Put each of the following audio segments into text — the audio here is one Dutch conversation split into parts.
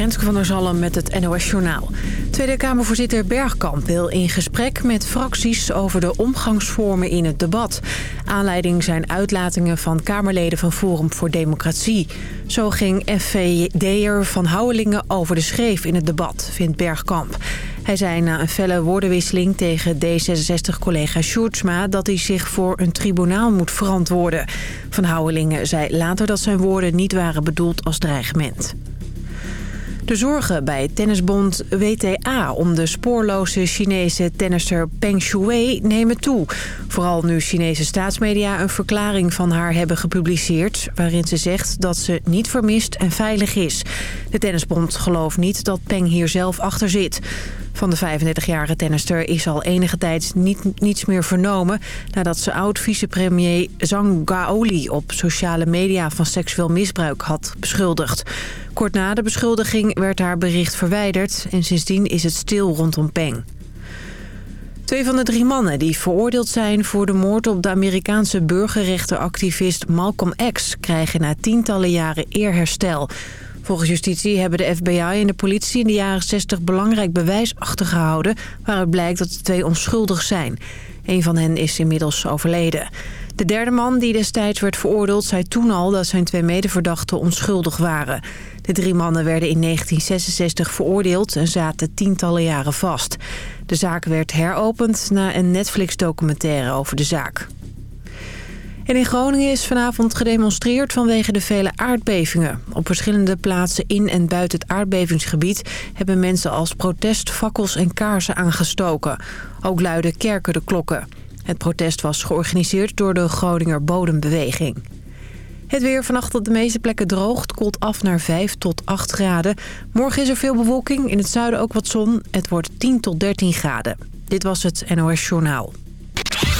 Renske van der Zalm met het NOS Journaal. Tweede Kamervoorzitter Bergkamp wil in gesprek met fracties over de omgangsvormen in het debat. Aanleiding zijn uitlatingen van Kamerleden van Forum voor Democratie. Zo ging FVD'er Van Houwelingen over de schreef in het debat, vindt Bergkamp. Hij zei na een felle woordenwisseling tegen D66-collega Sjoerdsma... dat hij zich voor een tribunaal moet verantwoorden. Van Houwelingen zei later dat zijn woorden niet waren bedoeld als dreigement. De zorgen bij tennisbond WTA om de spoorloze Chinese tennisser Peng Shuai nemen toe. Vooral nu Chinese staatsmedia een verklaring van haar hebben gepubliceerd... waarin ze zegt dat ze niet vermist en veilig is. De tennisbond gelooft niet dat Peng hier zelf achter zit. Van de 35-jarige tennister is al enige tijd niet, niets meer vernomen... nadat ze oud-vicepremier Zhang Gaoli op sociale media van seksueel misbruik had beschuldigd. Kort na de beschuldiging werd haar bericht verwijderd... en sindsdien is het stil rondom Peng. Twee van de drie mannen die veroordeeld zijn voor de moord op de Amerikaanse burgerrechtenactivist Malcolm X... krijgen na tientallen jaren eerherstel. Volgens justitie hebben de FBI en de politie in de jaren 60 belangrijk bewijs achtergehouden... waaruit blijkt dat de twee onschuldig zijn. Een van hen is inmiddels overleden. De derde man die destijds werd veroordeeld zei toen al dat zijn twee medeverdachten onschuldig waren. De drie mannen werden in 1966 veroordeeld en zaten tientallen jaren vast. De zaak werd heropend na een Netflix-documentaire over de zaak. In Groningen is vanavond gedemonstreerd vanwege de vele aardbevingen. Op verschillende plaatsen in en buiten het aardbevingsgebied... hebben mensen als protest fakkels en kaarsen aangestoken. Ook luiden kerken de klokken. Het protest was georganiseerd door de Groninger Bodembeweging. Het weer vannacht op de meeste plekken droogt, koelt af naar 5 tot 8 graden. Morgen is er veel bewolking, in het zuiden ook wat zon. Het wordt 10 tot 13 graden. Dit was het NOS Journaal.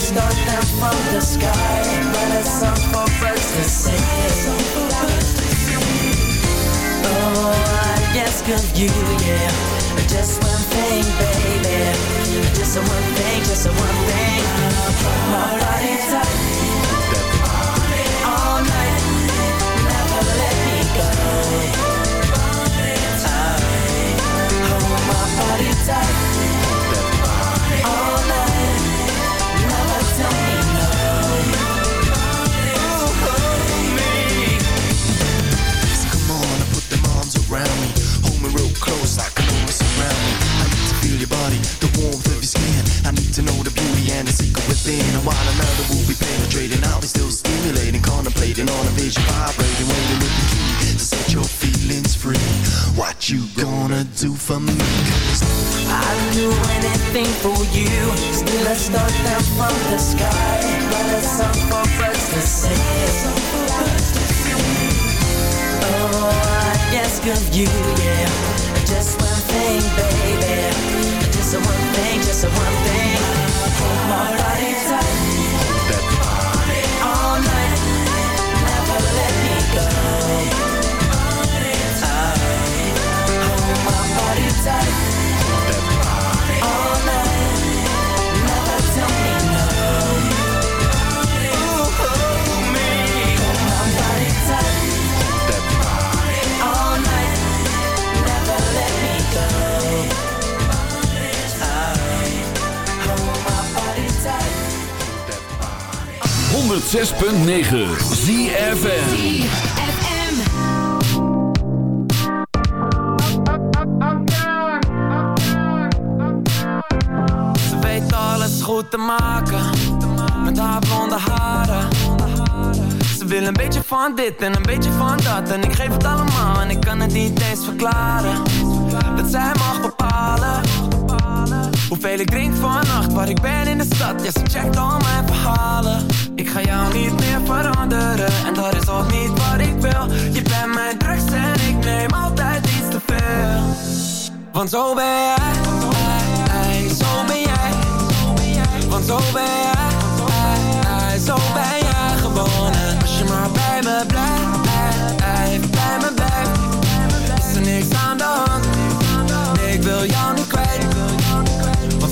stars down from the sky But for to Oh, yeah. Just one thing, baby. Just one thing, just one thing. My All night Never let me go Hold my body tight. do for me. I'd do anything for you. Still I start down from the sky. But a song for us to sing. Oh, I ask of you, yeah. Just one thing, baby. Just one thing, just one thing. Hold my body 106.9 alles Goed te maken met haar blonde haren. Ze wil een beetje van dit en een beetje van dat. En ik geef het allemaal en ik kan het niet eens verklaren. Dat zij mag bepalen Hoeveel ik drink vannacht, waar ik ben in de stad. Ja, ze checkt al mijn verhalen. Ik ga jou niet meer veranderen. En dat is ook niet wat ik wil. Je bent mijn drugs en ik neem altijd iets te veel. Want zo ben jij, zo ben jij. Want zo ben jij, zo ben jij gewonnen als je maar bij me blijft.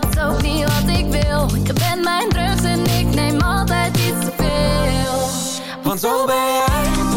dat is ook niet wat ik wil. Je bent mijn drugs en ik neem altijd iets te veel. Want zo ben jij.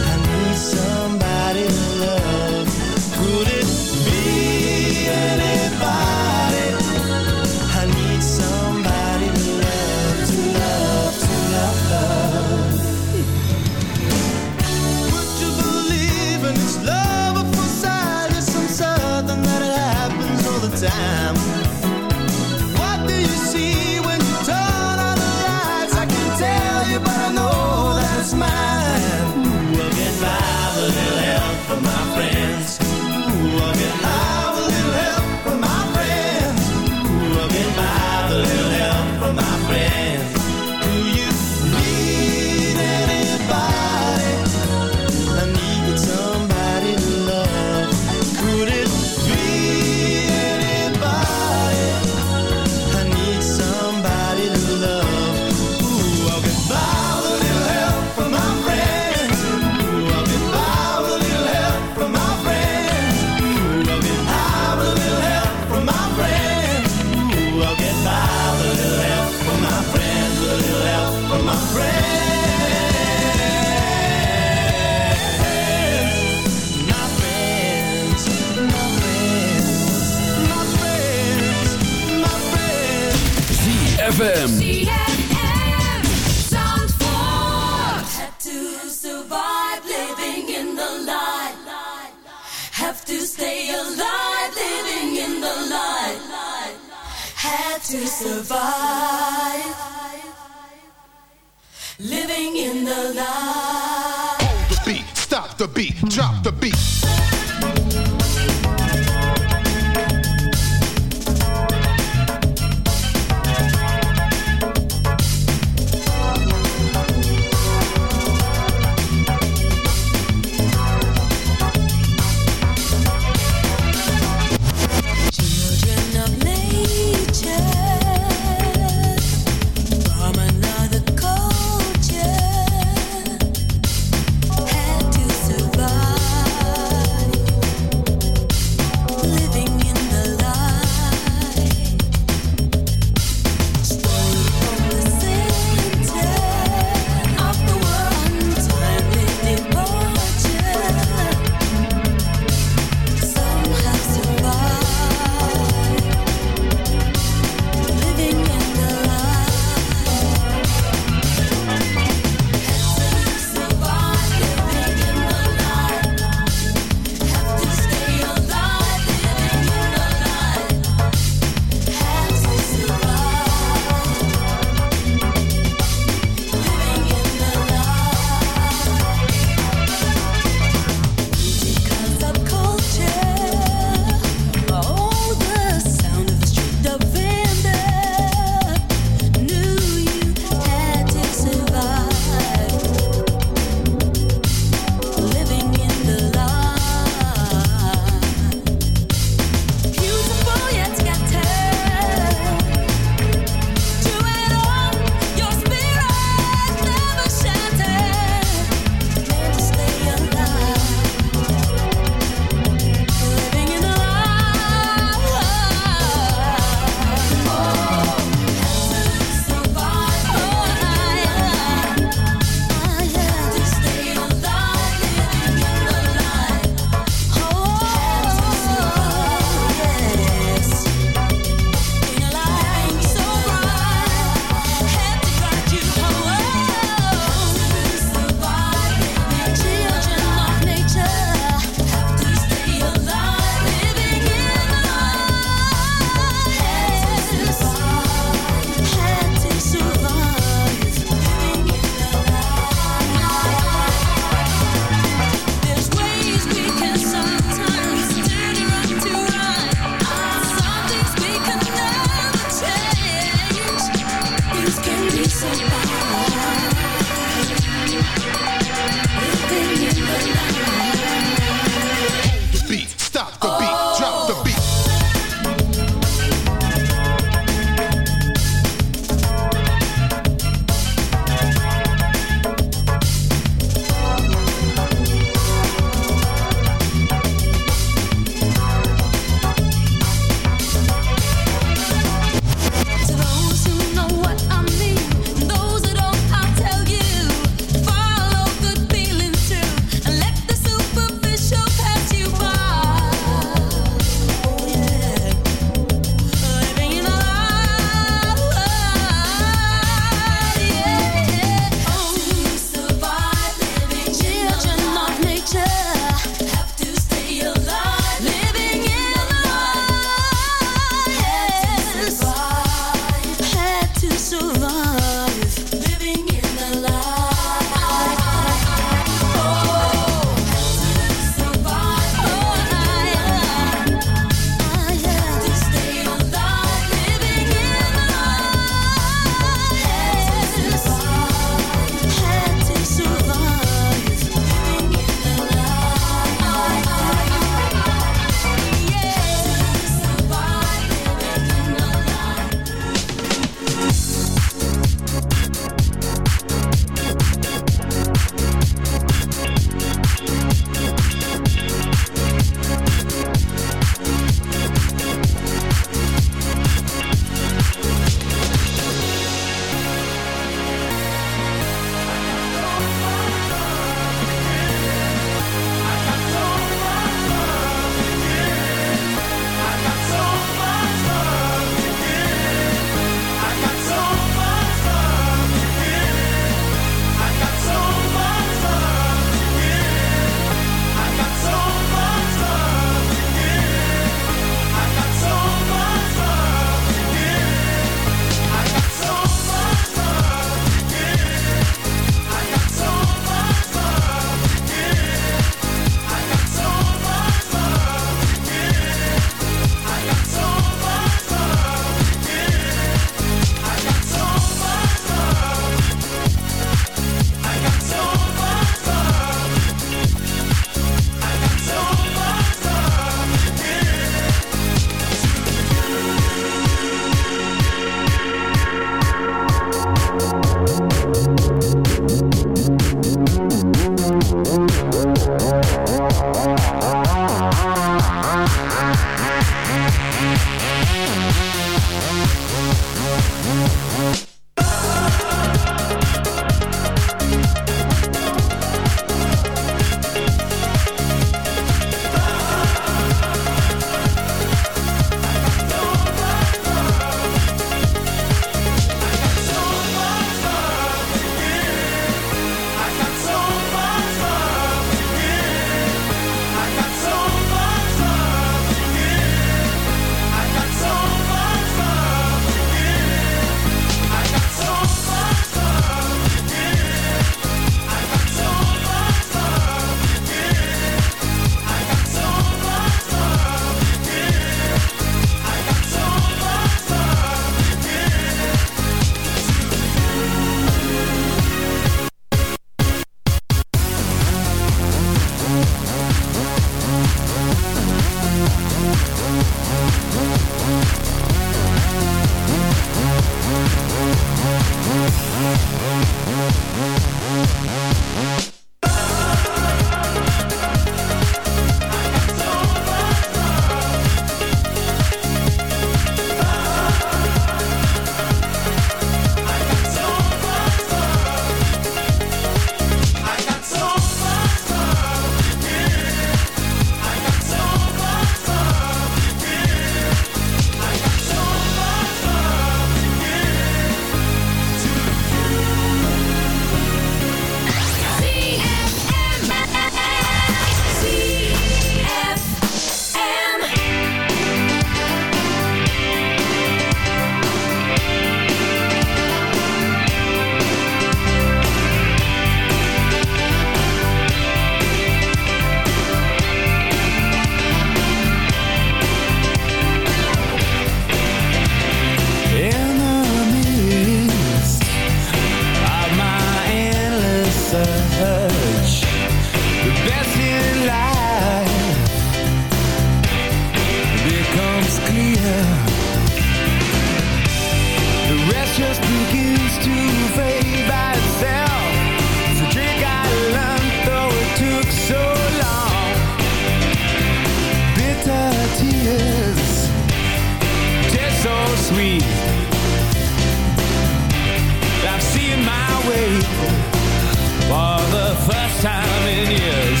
time in years.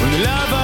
When the love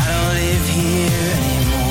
I don't live here anymore.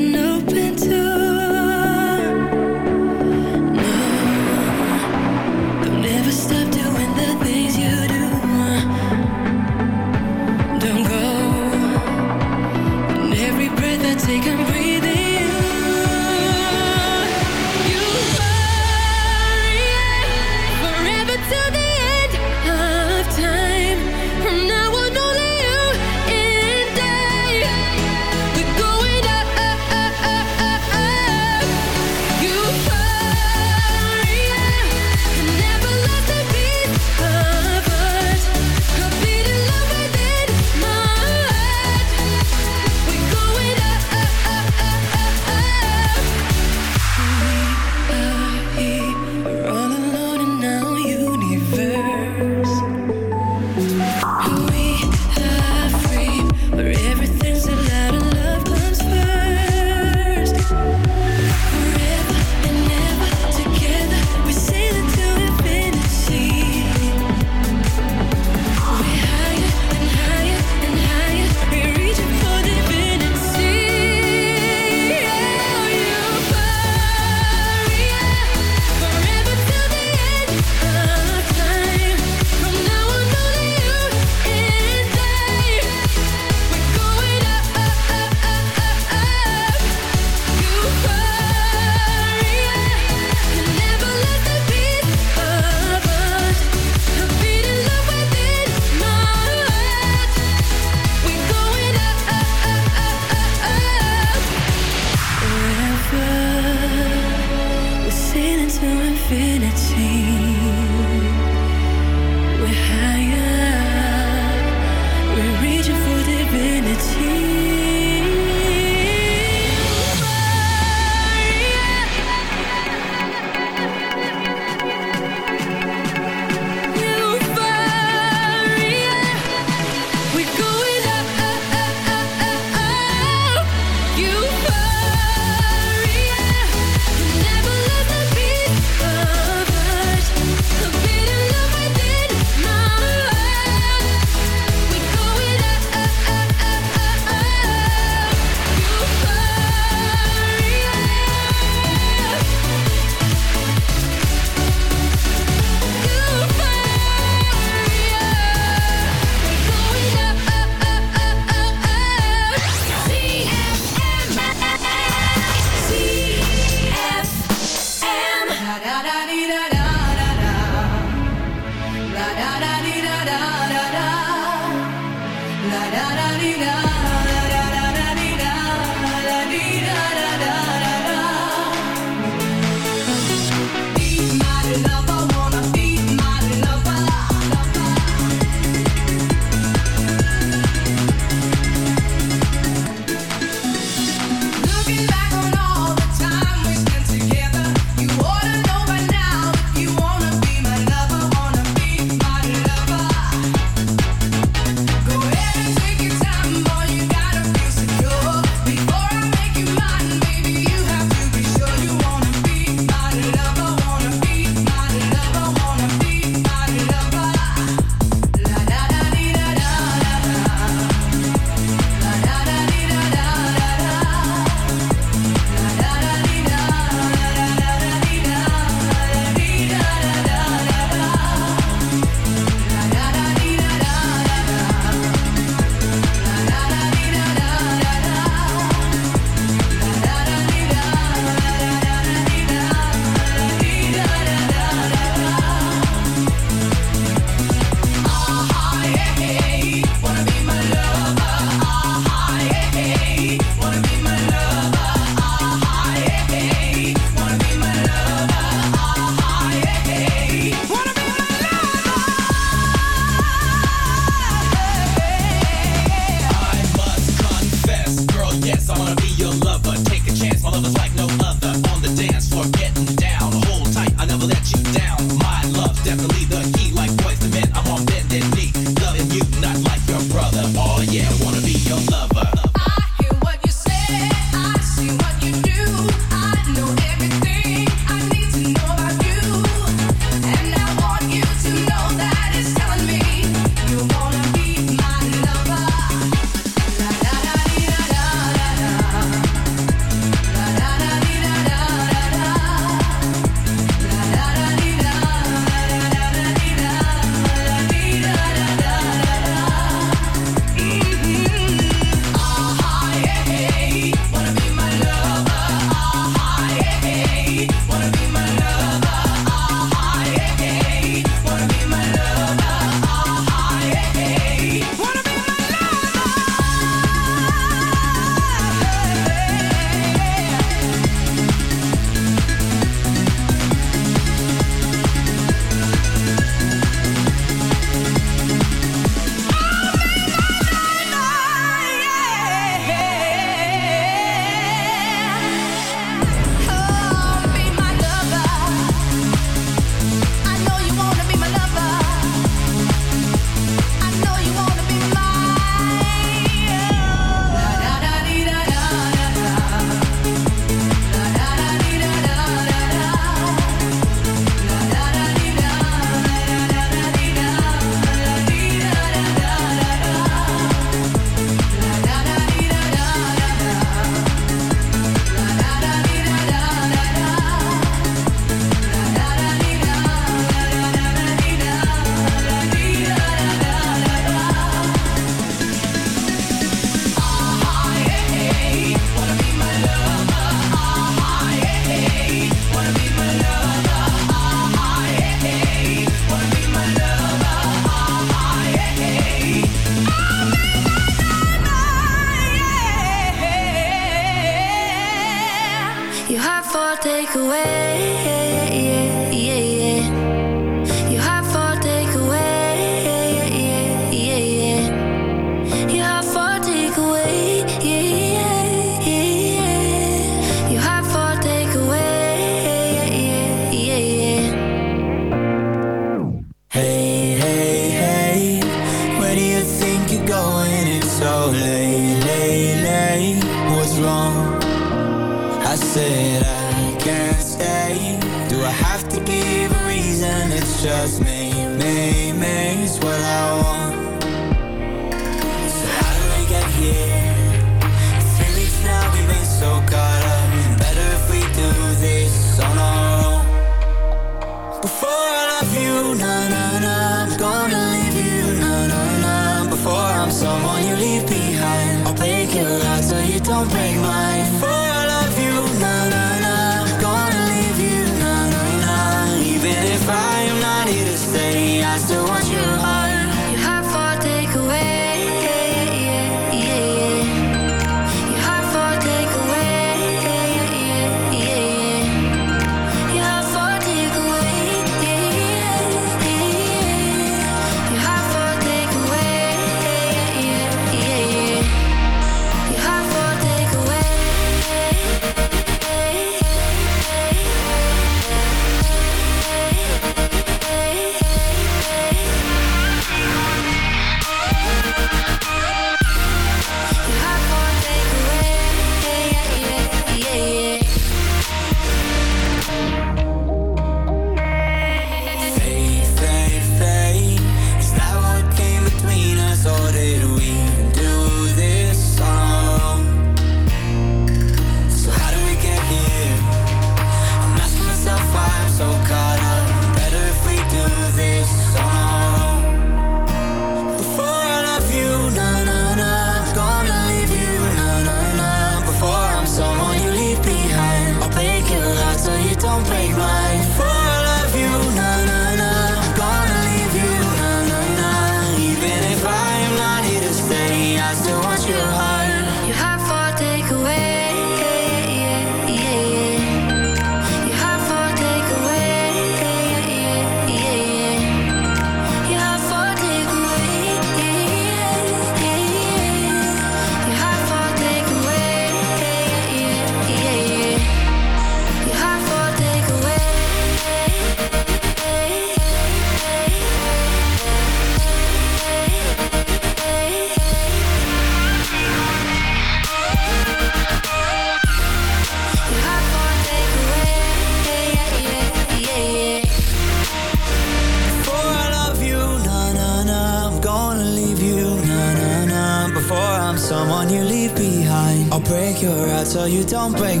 Don't break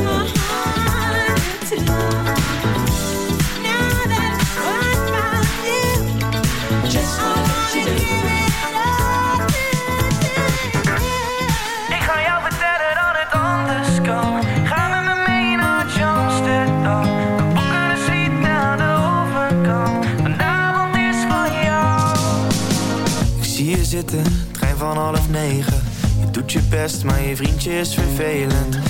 Ik you. Ga jou vertellen dat het anders kan. Ga met me mee naar Johnstown. De boeken zitten aan de overkant. Vandaag is van jou. Ik zie je zitten, het van half negen. Je doet je best, maar je vriendje is vervelend.